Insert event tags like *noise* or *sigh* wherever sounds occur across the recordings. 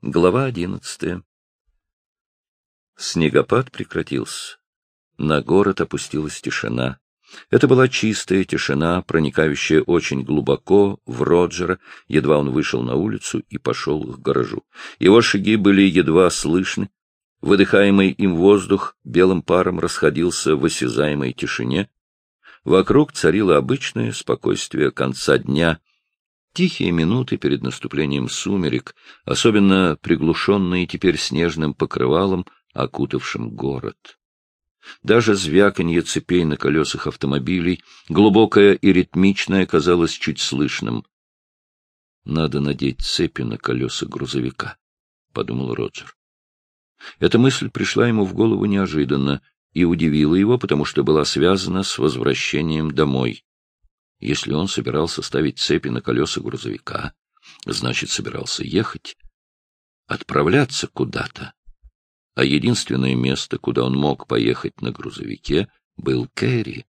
Глава одиннадцатая Снегопад прекратился. На город опустилась тишина. Это была чистая тишина, проникающая очень глубоко в Роджера, едва он вышел на улицу и пошел к гаражу. Его шаги были едва слышны. Выдыхаемый им воздух белым паром расходился в осязаемой тишине. Вокруг царило обычное спокойствие конца дня, Тихие минуты перед наступлением сумерек, особенно приглушенные теперь снежным покрывалом, окутавшим город. Даже звяканье цепей на колесах автомобилей, глубокое и ритмичное, казалось чуть слышным. «Надо надеть цепи на колеса грузовика», — подумал Роджер. Эта мысль пришла ему в голову неожиданно и удивила его, потому что была связана с возвращением домой. Если он собирался ставить цепи на колеса грузовика, значит, собирался ехать, отправляться куда-то. А единственное место, куда он мог поехать на грузовике, был Кэрри.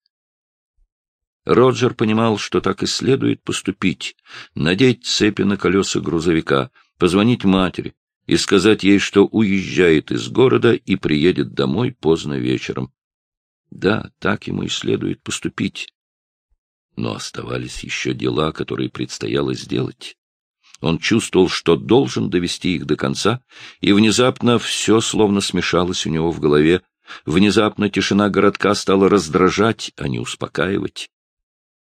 Роджер понимал, что так и следует поступить, надеть цепи на колеса грузовика, позвонить матери и сказать ей, что уезжает из города и приедет домой поздно вечером. Да, так ему и следует поступить. Но оставались еще дела, которые предстояло сделать. Он чувствовал, что должен довести их до конца, и внезапно все словно смешалось у него в голове. Внезапно тишина городка стала раздражать, а не успокаивать.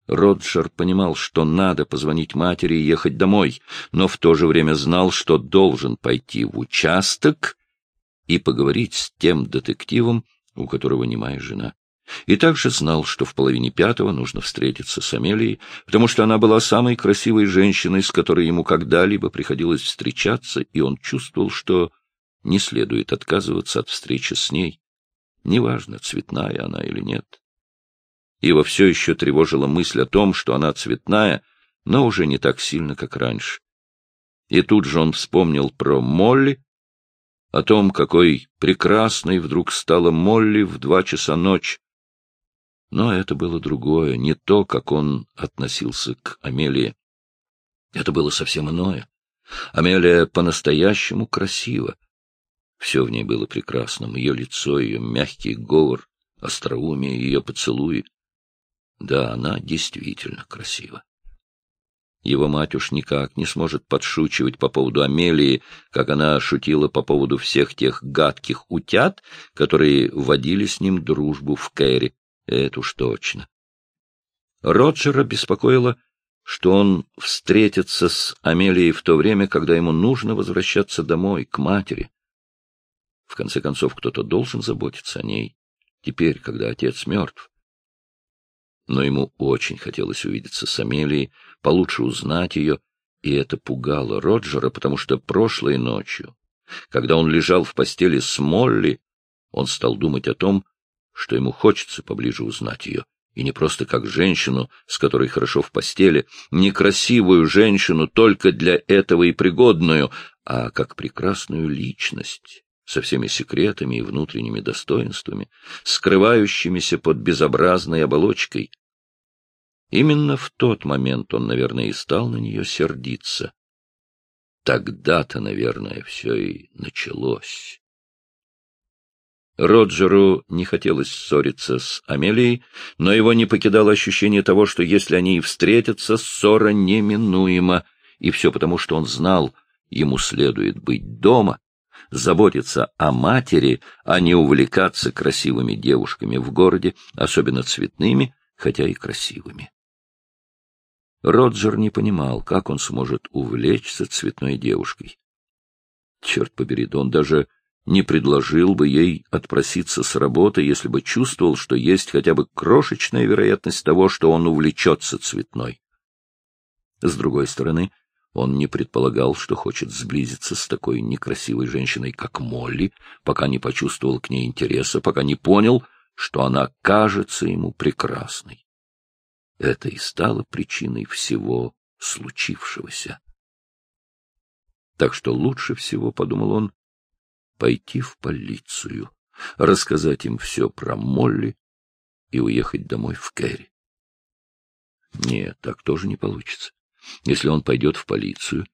Роджер понимал, что надо позвонить матери и ехать домой, но в то же время знал, что должен пойти в участок и поговорить с тем детективом, у которого немая жена. И также знал, что в половине пятого нужно встретиться с Амелией, потому что она была самой красивой женщиной, с которой ему когда-либо приходилось встречаться, и он чувствовал, что не следует отказываться от встречи с ней, неважно, цветная она или нет. Его все еще тревожила мысль о том, что она цветная, но уже не так сильно, как раньше. И тут же он вспомнил про Молли, о том, какой прекрасной вдруг стала Молли в два часа ночи, но это было другое, не то, как он относился к Амелии. Это было совсем иное. Амелия по-настоящему красива. Все в ней было прекрасным. Ее лицо, ее мягкий говор, остроумие, ее поцелуи. Да, она действительно красива. Его мать уж никак не сможет подшучивать по поводу Амелии, как она шутила по поводу всех тех гадких утят, которые водили с ним дружбу в Кэрри. Это уж точно. Роджера беспокоило, что он встретится с Амелией в то время, когда ему нужно возвращаться домой, к матери. В конце концов, кто-то должен заботиться о ней, теперь, когда отец мертв. Но ему очень хотелось увидеться с Амелией, получше узнать ее, и это пугало Роджера, потому что прошлой ночью, когда он лежал в постели с Молли, он стал думать о том, что ему хочется поближе узнать ее, и не просто как женщину, с которой хорошо в постели, не красивую женщину только для этого и пригодную, а как прекрасную личность со всеми секретами и внутренними достоинствами, скрывающимися под безобразной оболочкой. Именно в тот момент он, наверное, и стал на нее сердиться. Тогда-то, наверное, все и началось. Роджеру не хотелось ссориться с Амелией, но его не покидало ощущение того, что если они и встретятся, ссора неминуема, и все потому, что он знал, ему следует быть дома, заботиться о матери, а не увлекаться красивыми девушками в городе, особенно цветными, хотя и красивыми. Роджер не понимал, как он сможет увлечься цветной девушкой. Черт побери, да он даже не предложил бы ей отпроситься с работы, если бы чувствовал, что есть хотя бы крошечная вероятность того, что он увлечется цветной. С другой стороны, он не предполагал, что хочет сблизиться с такой некрасивой женщиной, как Молли, пока не почувствовал к ней интереса, пока не понял, что она кажется ему прекрасной. Это и стало причиной всего случившегося. Так что лучше всего, — подумал он, пойти в полицию, рассказать им все про Молли и уехать домой в Кэрри. Нет, так тоже не получится. Если он пойдет в полицию,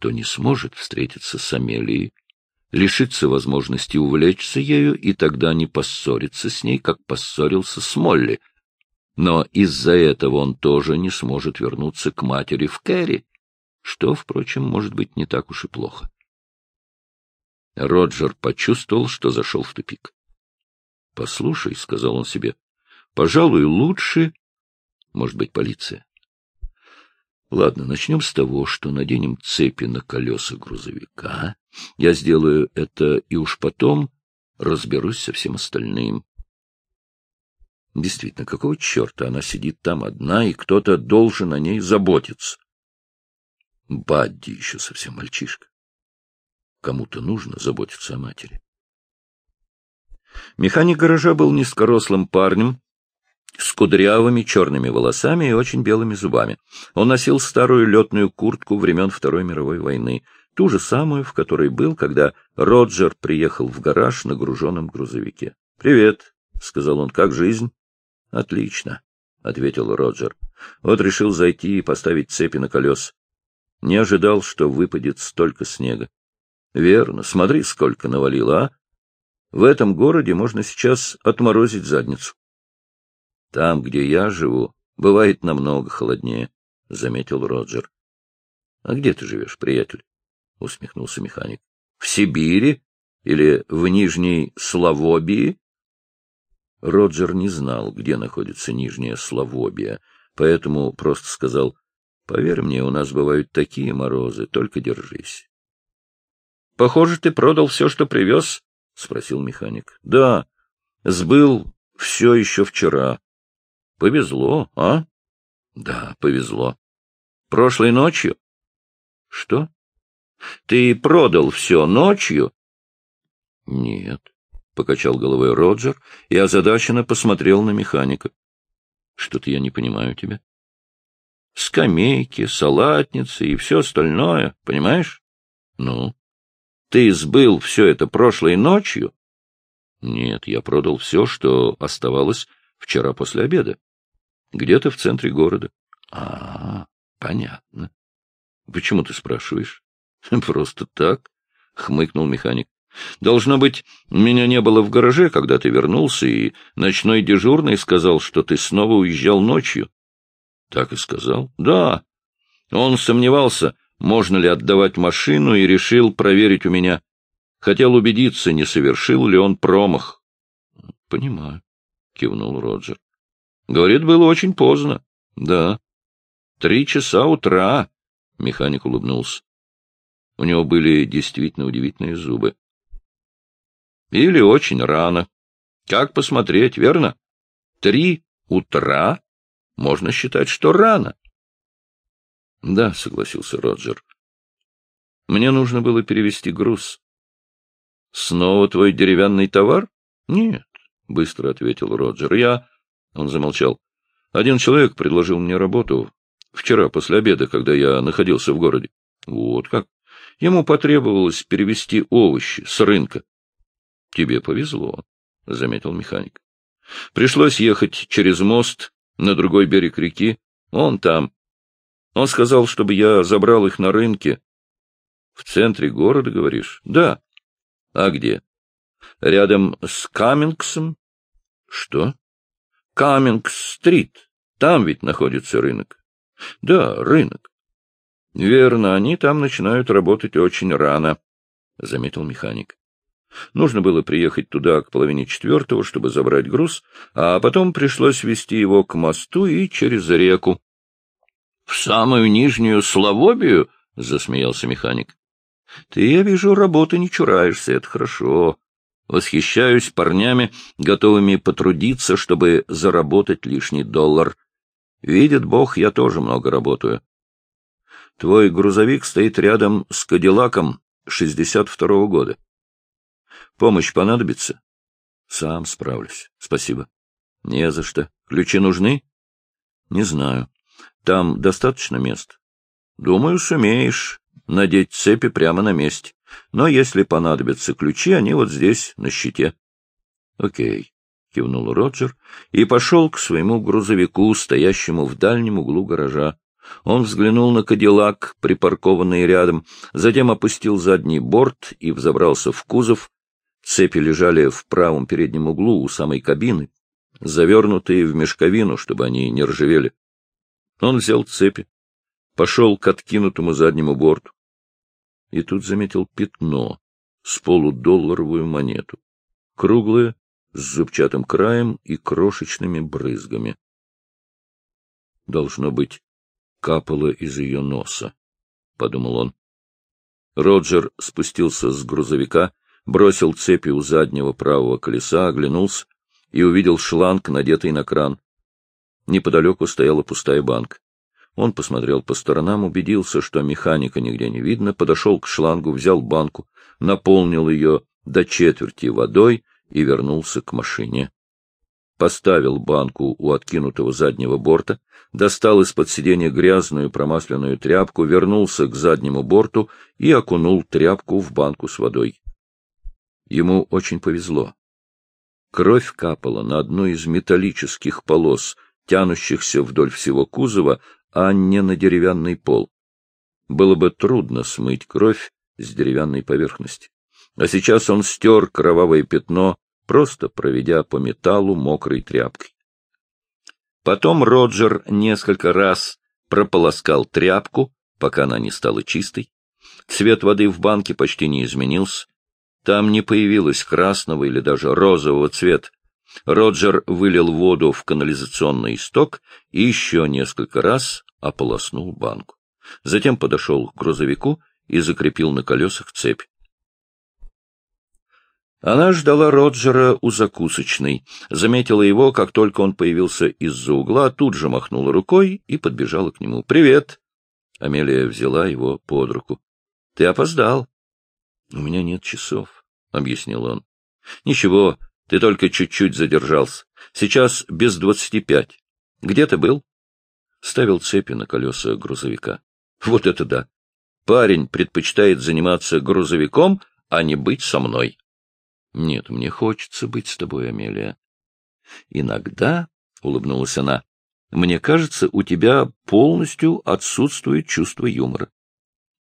то не сможет встретиться с Амелией, лишиться возможности увлечься ею и тогда не поссориться с ней, как поссорился с Молли. Но из-за этого он тоже не сможет вернуться к матери в Кэрри, что, впрочем, может быть не так уж и плохо. Роджер почувствовал, что зашел в тупик. — Послушай, — сказал он себе, — пожалуй, лучше, может быть, полиция. Ладно, начнем с того, что наденем цепи на колеса грузовика. Я сделаю это и уж потом разберусь со всем остальным. Действительно, какого черта она сидит там одна, и кто-то должен о ней заботиться? Бадди еще совсем мальчишка. Кому-то нужно заботиться о матери. Механик гаража был низкорослым парнем, с кудрявыми черными волосами и очень белыми зубами. Он носил старую летную куртку времен Второй мировой войны, ту же самую, в которой был, когда Роджер приехал в гараж на груженном грузовике. — Привет, — сказал он, — как жизнь? — Отлично, — ответил Роджер. Вот решил зайти и поставить цепи на колес. Не ожидал, что выпадет столько снега. — Верно, смотри, сколько навалило, а? В этом городе можно сейчас отморозить задницу. Там, где я живу, бывает намного холоднее, — заметил Роджер. — А где ты живешь, приятель? — усмехнулся механик. — В Сибири или в Нижней Славобии? Роджер не знал, где находится Нижняя Славобия, поэтому просто сказал, — Поверь мне, у нас бывают такие морозы, только держись. — Похоже, ты продал все, что привез? — спросил механик. — Да, сбыл все еще вчера. — Повезло, а? — Да, повезло. — Прошлой ночью? — Что? — Ты продал все ночью? — Нет, — покачал головой Роджер и озадаченно посмотрел на механика. — Что-то я не понимаю тебя. — Скамейки, салатницы и все остальное, понимаешь? — Ну? Ты сбыл все это прошлой ночью? — Нет, я продал все, что оставалось вчера после обеда. Где-то в центре города. А, понятно. Почему ты спрашиваешь? *laughs* Просто так, хмыкнул механик. Должно быть, меня не было в гараже, когда ты вернулся, и ночной дежурный сказал, что ты снова уезжал ночью. Так и сказал? Да. Он сомневался, можно ли отдавать машину, и решил проверить у меня. Хотел убедиться, не совершил ли он промах. — Понимаю, — кивнул Роджер. Говорит, было очень поздно. Да. Три часа утра. Механик улыбнулся. У него были действительно удивительные зубы. Или очень рано. Как посмотреть, верно? Три утра можно считать, что рано. Да, согласился Роджер. Мне нужно было перевести груз. Снова твой деревянный товар? Нет, быстро ответил Роджер. Я он замолчал. Один человек предложил мне работу вчера после обеда, когда я находился в городе. Вот как. Ему потребовалось перевести овощи с рынка. — Тебе повезло, — заметил механик. Пришлось ехать через мост на другой берег реки. Он там. Он сказал, чтобы я забрал их на рынке. — В центре города, говоришь? — Да. — А где? — Рядом с Каммингсом. — Что? Камминг-стрит. Там ведь находится рынок. Да, рынок. Верно, они там начинают работать очень рано, — заметил механик. Нужно было приехать туда к половине четвертого, чтобы забрать груз, а потом пришлось вести его к мосту и через реку. — В самую нижнюю Славобию? — засмеялся механик. — Ты, я вижу, работы не чураешься, это хорошо. Восхищаюсь парнями, готовыми потрудиться, чтобы заработать лишний доллар. Видит Бог, я тоже много работаю. Твой грузовик стоит рядом с Кадиллаком 62-го года. Помощь понадобится? Сам справлюсь. Спасибо. Не за что. Ключи нужны? Не знаю. Там достаточно мест? Думаю, сумеешь надеть цепи прямо на месте. Но если понадобятся ключи, они вот здесь, на щите. — Окей, — кивнул Роджер и пошел к своему грузовику, стоящему в дальнем углу гаража. Он взглянул на кадиллак, припаркованный рядом, затем опустил задний борт и взобрался в кузов. Цепи лежали в правом переднем углу у самой кабины, завернутые в мешковину, чтобы они не ржавели. Он взял цепи, пошел к откинутому заднему борту и тут заметил пятно с полудолларовую монету, круглое, с зубчатым краем и крошечными брызгами. Должно быть, капало из ее носа, — подумал он. Роджер спустился с грузовика, бросил цепи у заднего правого колеса, оглянулся и увидел шланг, надетый на кран. Неподалеку стояла пустая банка. Он посмотрел по сторонам, убедился, что механика нигде не видно, подошел к шлангу, взял банку, наполнил ее до четверти водой и вернулся к машине. Поставил банку у откинутого заднего борта, достал из-под сиденья грязную промасленную тряпку, вернулся к заднему борту и окунул тряпку в банку с водой. Ему очень повезло. Кровь капала на одну из металлических полос, тянущихся вдоль всего кузова, а не на деревянный пол. Было бы трудно смыть кровь с деревянной поверхности. А сейчас он стер кровавое пятно, просто проведя по металлу мокрой тряпкой. Потом Роджер несколько раз прополоскал тряпку, пока она не стала чистой. Цвет воды в банке почти не изменился. Там не появилось красного или даже розового цвета. Роджер вылил воду в канализационный исток и еще несколько раз ополоснул банку. Затем подошел к грузовику и закрепил на колесах цепь. Она ждала Роджера у закусочной, заметила его, как только он появился из-за угла, тут же махнула рукой и подбежала к нему. «Привет!» Амелия взяла его под руку. «Ты опоздал». «У меня нет часов», — объяснил он. «Ничего, ты только чуть-чуть задержался. Сейчас без двадцати пять. Где ты был?» Ставил цепи на колеса грузовика. «Вот это да! Парень предпочитает заниматься грузовиком, а не быть со мной». «Нет, мне хочется быть с тобой, Амелия». «Иногда», — улыбнулась она, — «мне кажется, у тебя полностью отсутствует чувство юмора».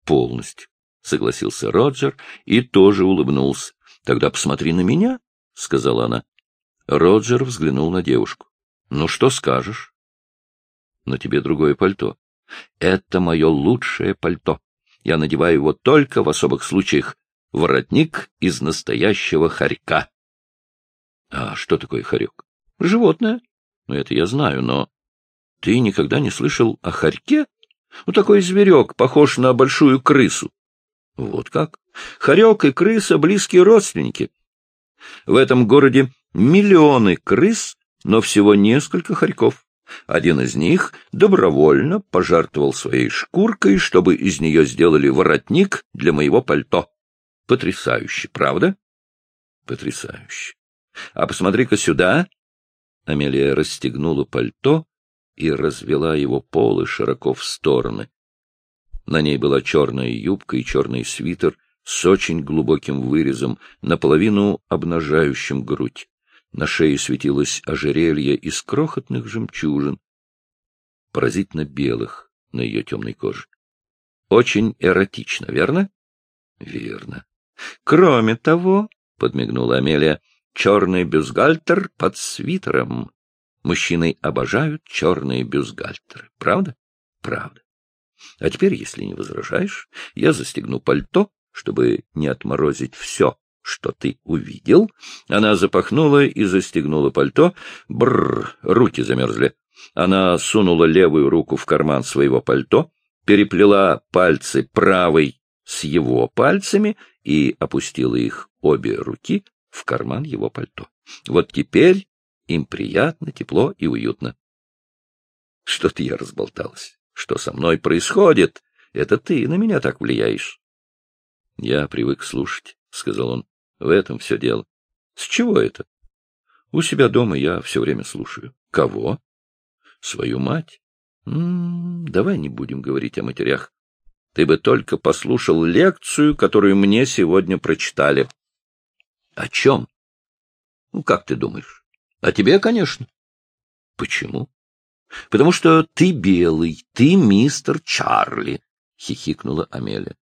«Полностью», — согласился Роджер и тоже улыбнулся. «Тогда посмотри на меня», — сказала она. Роджер взглянул на девушку. «Ну, что скажешь?» «На тебе другое пальто». «Это мое лучшее пальто. Я надеваю его только в особых случаях. Воротник из настоящего хорька». «А что такое хорек?» «Животное». «Ну, это я знаю, но...» «Ты никогда не слышал о хорьке?» «Ну, такой зверек, похож на большую крысу». «Вот как? Хорек и крыса — близкие родственники». В этом городе миллионы крыс, но всего несколько хорьков. Один из них добровольно пожертвовал своей шкуркой, чтобы из нее сделали воротник для моего пальто. Потрясающе, правда? Потрясающе. А посмотри-ка сюда. Амелия расстегнула пальто и развела его полы широко в стороны. На ней была черная юбка и черный свитер с очень глубоким вырезом, наполовину обнажающим грудь. На шее светилось ожерелье из крохотных жемчужин, поразительно белых на ее темной коже. Очень эротично, верно? Верно. Кроме того, — подмигнула Амелия, — черный бюстгальтер под свитером. Мужчины обожают черные бюстгальтеры. Правда? Правда. А теперь, если не возражаешь, я застегну пальто чтобы не отморозить все, что ты увидел, она запахнула и застегнула пальто. Бррр, руки замерзли. Она сунула левую руку в карман своего пальто, переплела пальцы правой с его пальцами и опустила их обе руки в карман его пальто. Вот теперь им приятно, тепло и уютно. Что-то я разболталась. Что со мной происходит? Это ты на меня так влияешь. — Я привык слушать, — сказал он. — В этом все дело. — С чего это? — У себя дома я все время слушаю. — Кого? — Свою мать. М -м, давай не будем говорить о матерях. Ты бы только послушал лекцию, которую мне сегодня прочитали. — О чем? — Ну, как ты думаешь? — О тебе, конечно. — Почему? — Потому что ты белый, ты мистер Чарли, — хихикнула Амелия. —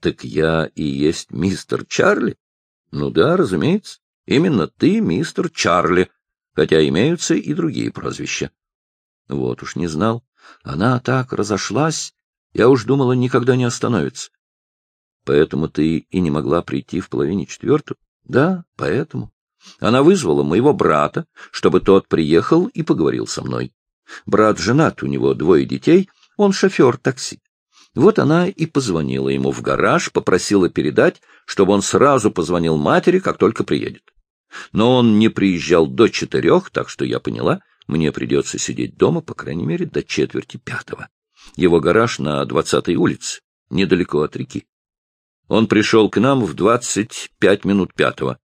Так я и есть мистер Чарли? — Ну да, разумеется. Именно ты мистер Чарли, хотя имеются и другие прозвища. Вот уж не знал. Она так разошлась, я уж думала, никогда не остановится. Поэтому ты и не могла прийти в половине четвертую? Да, поэтому. Она вызвала моего брата, чтобы тот приехал и поговорил со мной. Брат женат, у него двое детей, он шофер такси. Вот она и позвонила ему в гараж, попросила передать, чтобы он сразу позвонил матери, как только приедет. Но он не приезжал до четырех, так что я поняла, мне придется сидеть дома, по крайней мере, до четверти пятого. Его гараж на двадцатой улице, недалеко от реки. Он пришел к нам в двадцать пять минут пятого.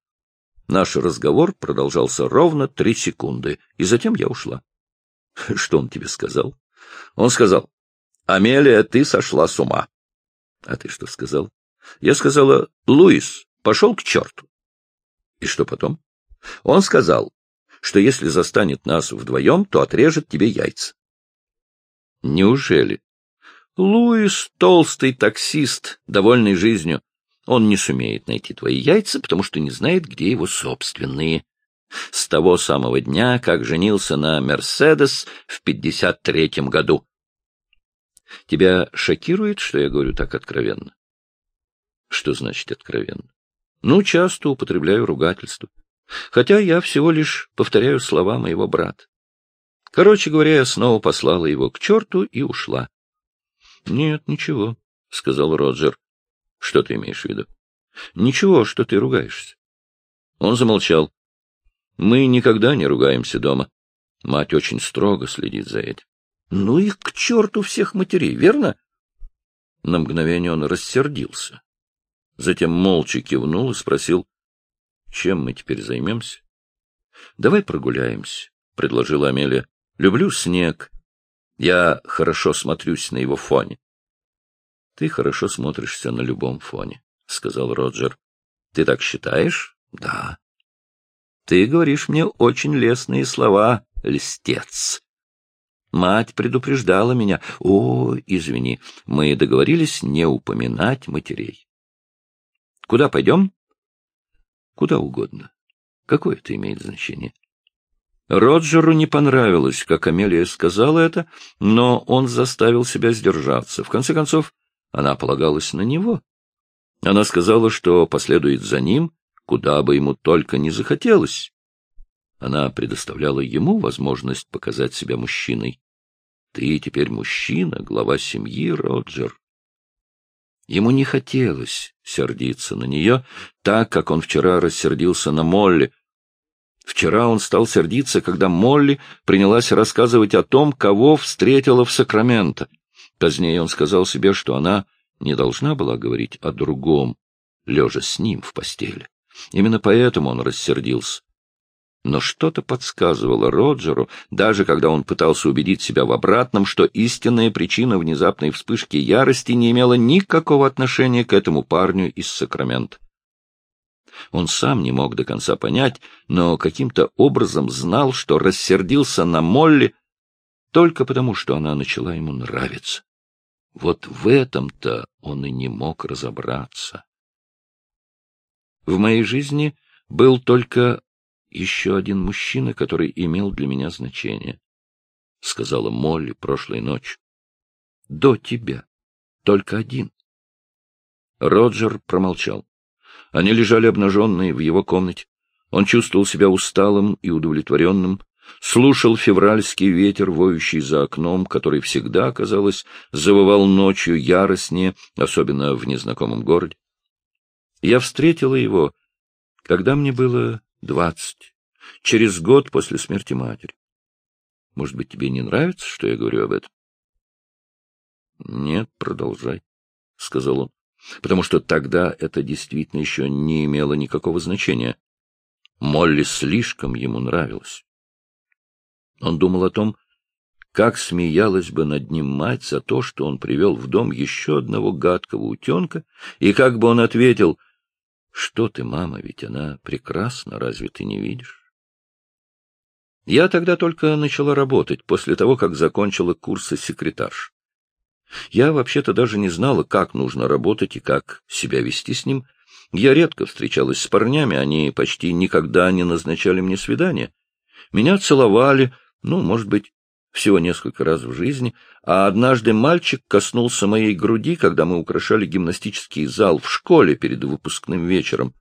Наш разговор продолжался ровно три секунды, и затем я ушла. *laughs* Что он тебе сказал? Он сказал, Амелия, ты сошла с ума. А ты что сказал? Я сказала, Луис, пошел к черту. И что потом? Он сказал, что если застанет нас вдвоем, то отрежет тебе яйца. Неужели? Луис — толстый таксист, довольный жизнью. Он не сумеет найти твои яйца, потому что не знает, где его собственные. С того самого дня, как женился на Мерседес в пятьдесят третьем году. Тебя шокирует, что я говорю так откровенно? Что значит откровенно? Ну, часто употребляю ругательство. Хотя я всего лишь повторяю слова моего брата. Короче говоря, я снова послала его к черту и ушла. — Нет, ничего, — сказал Роджер. — Что ты имеешь в виду? — Ничего, что ты ругаешься. Он замолчал. — Мы никогда не ругаемся дома. Мать очень строго следит за этим. — Ну и к черту всех матерей, верно? На мгновение он рассердился. Затем молча кивнул и спросил, — Чем мы теперь займемся? — Давай прогуляемся, — предложила Амелия. — Люблю снег. Я хорошо смотрюсь на его фоне. — Ты хорошо смотришься на любом фоне, — сказал Роджер. — Ты так считаешь? — Да. — Ты говоришь мне очень лестные слова, льстец. Мать предупреждала меня. О, извини, мы договорились не упоминать матерей. Куда пойдем? Куда угодно. Какое это имеет значение? Роджеру не понравилось, как Амелия сказала это, но он заставил себя сдержаться. В конце концов, она полагалась на него. Она сказала, что последует за ним, куда бы ему только не захотелось. Она предоставляла ему возможность показать себя мужчиной. Ты теперь мужчина, глава семьи, Роджер. Ему не хотелось сердиться на нее, так, как он вчера рассердился на Молли, Вчера он стал сердиться, когда Молли принялась рассказывать о том, кого встретила в Сакраменто. Позднее он сказал себе, что она не должна была говорить о другом, лежа с ним в постели. Именно поэтому он рассердился. Но что-то подсказывало Роджеру, даже когда он пытался убедить себя в обратном, что истинная причина внезапной вспышки ярости не имела никакого отношения к этому парню из Сакрамента. Он сам не мог до конца понять, но каким-то образом знал, что рассердился на Молли только потому, что она начала ему нравиться. Вот в этом-то он и не мог разобраться. В моей жизни был только еще один мужчина, который имел для меня значение, — сказала Молли прошлой ночью. — До тебя. Только один. Роджер промолчал. Они лежали обнаженные в его комнате. Он чувствовал себя усталым и удовлетворенным, слушал февральский ветер, воющий за окном, который всегда, казалось, завывал ночью яростнее, особенно в незнакомом городе. Я встретила его, когда мне было двадцать, через год после смерти матери. Может быть, тебе не нравится, что я говорю об этом? — Нет, продолжай, — сказал он потому что тогда это действительно еще не имело никакого значения. Молли слишком ему нравилась. Он думал о том, как смеялась бы над ним мать за то, что он привел в дом еще одного гадкого утенка, и как бы он ответил, «Что ты, мама, ведь она прекрасна, разве ты не видишь?» Я тогда только начала работать, после того, как закончила курсы секретарш. Я вообще-то даже не знала, как нужно работать и как себя вести с ним. Я редко встречалась с парнями, они почти никогда не назначали мне свидания. Меня целовали, ну, может быть, всего несколько раз в жизни, а однажды мальчик коснулся моей груди, когда мы украшали гимнастический зал в школе перед выпускным вечером.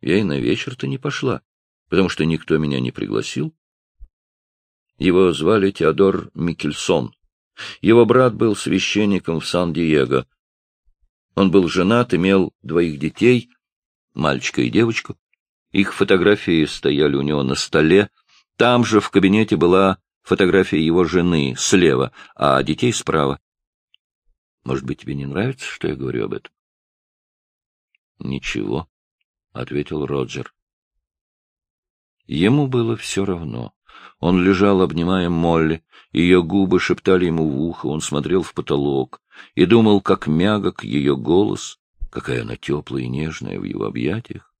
Я и на вечер-то не пошла, потому что никто меня не пригласил. Его звали Теодор Микельсон. Его брат был священником в Сан-Диего. Он был женат, имел двоих детей, мальчика и девочку. Их фотографии стояли у него на столе. Там же в кабинете была фотография его жены слева, а детей справа. Может быть, тебе не нравится, что я говорю об этом? — Ничего, — ответил Роджер. Ему было все равно. Он лежал, обнимая Молли, ее губы шептали ему в ухо, он смотрел в потолок и думал, как мягок ее голос, какая она теплая и нежная в его объятиях.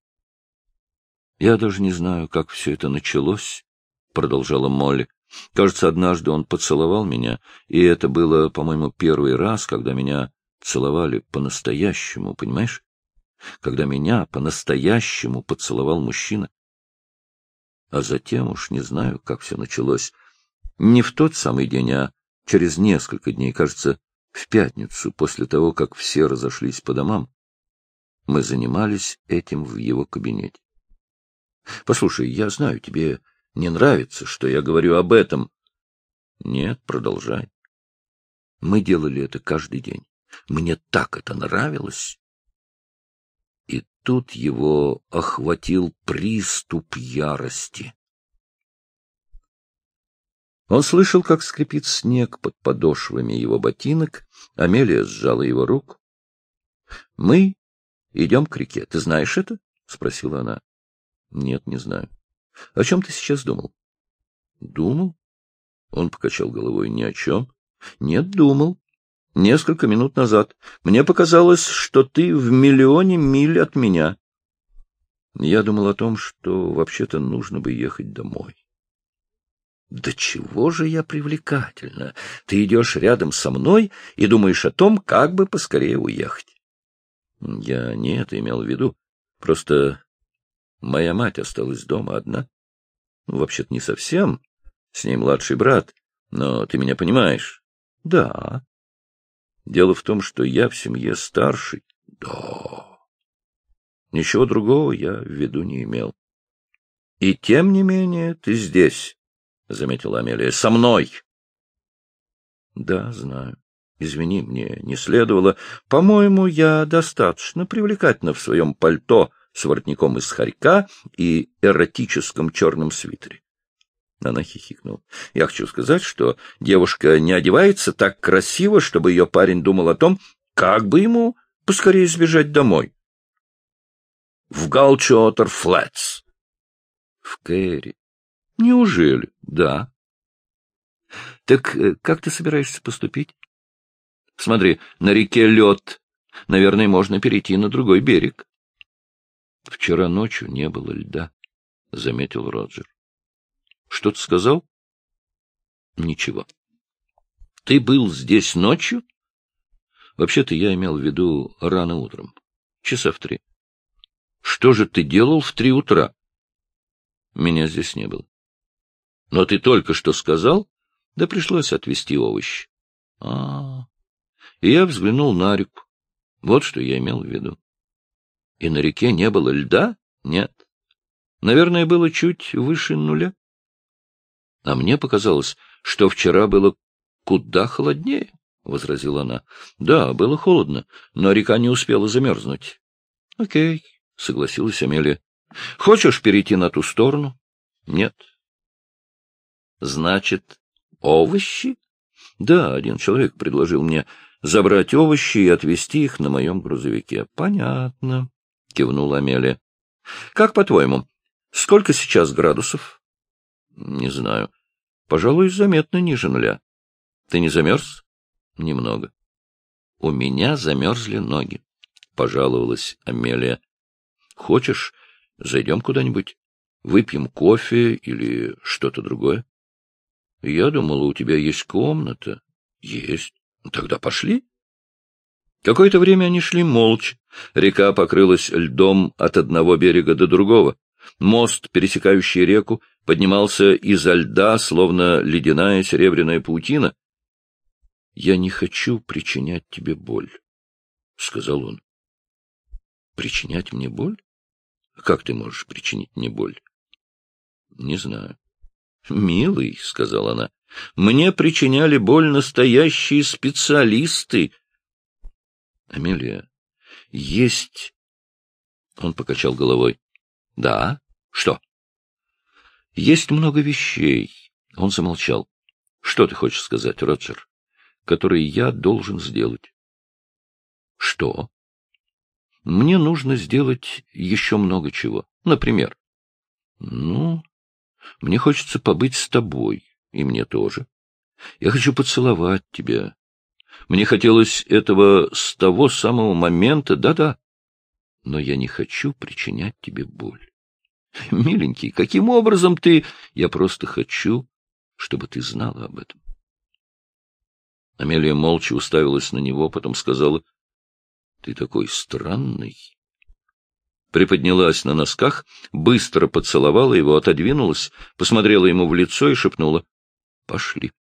«Я даже не знаю, как все это началось», — продолжала Молли. «Кажется, однажды он поцеловал меня, и это было, по-моему, первый раз, когда меня целовали по-настоящему, понимаешь? Когда меня по-настоящему поцеловал мужчина. А затем уж не знаю, как все началось. Не в тот самый день, а через несколько дней, кажется, в пятницу, после того, как все разошлись по домам. Мы занимались этим в его кабинете. Послушай, я знаю, тебе не нравится, что я говорю об этом. Нет, продолжай. Мы делали это каждый день. Мне так это нравилось. И тут его охватил приступ ярости. Он слышал, как скрипит снег под подошвами его ботинок. Амелия сжала его руку. — Мы идем к реке. Ты знаешь это? — спросила она. — Нет, не знаю. — О чем ты сейчас думал? — Думал? Он покачал головой. — Ни о чем. — Нет, думал. Несколько минут назад. Мне показалось, что ты в миллионе миль от меня. Я думал о том, что вообще-то нужно бы ехать домой. Да чего же я привлекательна? Ты идешь рядом со мной и думаешь о том, как бы поскорее уехать. Я не это имел в виду. Просто моя мать осталась дома одна. Ну, вообще-то не совсем. С ней младший брат. Но ты меня понимаешь? Да. Дело в том, что я в семье старший. Да. Ничего другого я в виду не имел. И тем не менее ты здесь. — заметила Амелия. — Со мной! — Да, знаю. Извини, мне не следовало. По-моему, я достаточно привлекательна в своем пальто с воротником из хорька и эротическом черном свитере. Она хихикнула. Я хочу сказать, что девушка не одевается так красиво, чтобы ее парень думал о том, как бы ему поскорее сбежать домой. В Галчотер Флетс. В Кэрри. Неужели? Да. Так э, как ты собираешься поступить? Смотри, на реке лед. Наверное, можно перейти на другой берег. Вчера ночью не было льда, — заметил Роджер. Что ты сказал? Ничего. Ты был здесь ночью? Вообще-то я имел в виду рано утром. Часа в три. Что же ты делал в три утра? Меня здесь не было. Но ты только что сказал, да пришлось отвезти овощи. А, -а, а И я взглянул на реку. Вот что я имел в виду. И на реке не было льда? Нет. Наверное, было чуть выше нуля. А мне показалось, что вчера было куда холоднее, — возразила она. — Да, было холодно, но река не успела замерзнуть. — Окей, — согласилась Амелия. — Хочешь перейти на ту сторону? — Нет. Значит, овощи? Да, один человек предложил мне забрать овощи и отвезти их на моем грузовике. Понятно, кивнула Амелия. Как по-твоему, сколько сейчас градусов? Не знаю. Пожалуй, заметно ниже нуля. Ты не замерз? Немного. У меня замерзли ноги, пожаловалась Амелия. Хочешь, зайдем куда-нибудь? Выпьем кофе или что-то другое? Я думала, у тебя есть комната. Есть. Тогда пошли. Какое-то время они шли молча. Река покрылась льдом от одного берега до другого. Мост, пересекающий реку, поднимался изо льда, словно ледяная серебряная паутина. — Я не хочу причинять тебе боль, — сказал он. — Причинять мне боль? Как ты можешь причинить мне боль? — Не знаю. — Милый, — сказала она, — мне причиняли боль настоящие специалисты. — Амелия, есть... Он покачал головой. — Да? Что? — Есть много вещей. Он замолчал. — Что ты хочешь сказать, Роджер? Которые я должен сделать. — Что? — Мне нужно сделать еще много чего. Например? — Ну, мне хочется побыть с тобой, и мне тоже. Я хочу поцеловать тебя. Мне хотелось этого с того самого момента, да-да. Но я не хочу причинять тебе боль. *laughs* Миленький, каким образом ты... Я просто хочу, чтобы ты знала об этом. Амелия молча уставилась на него, потом сказала, — Ты такой странный приподнялась на носках, быстро поцеловала его, отодвинулась, посмотрела ему в лицо и шепнула «Пошли».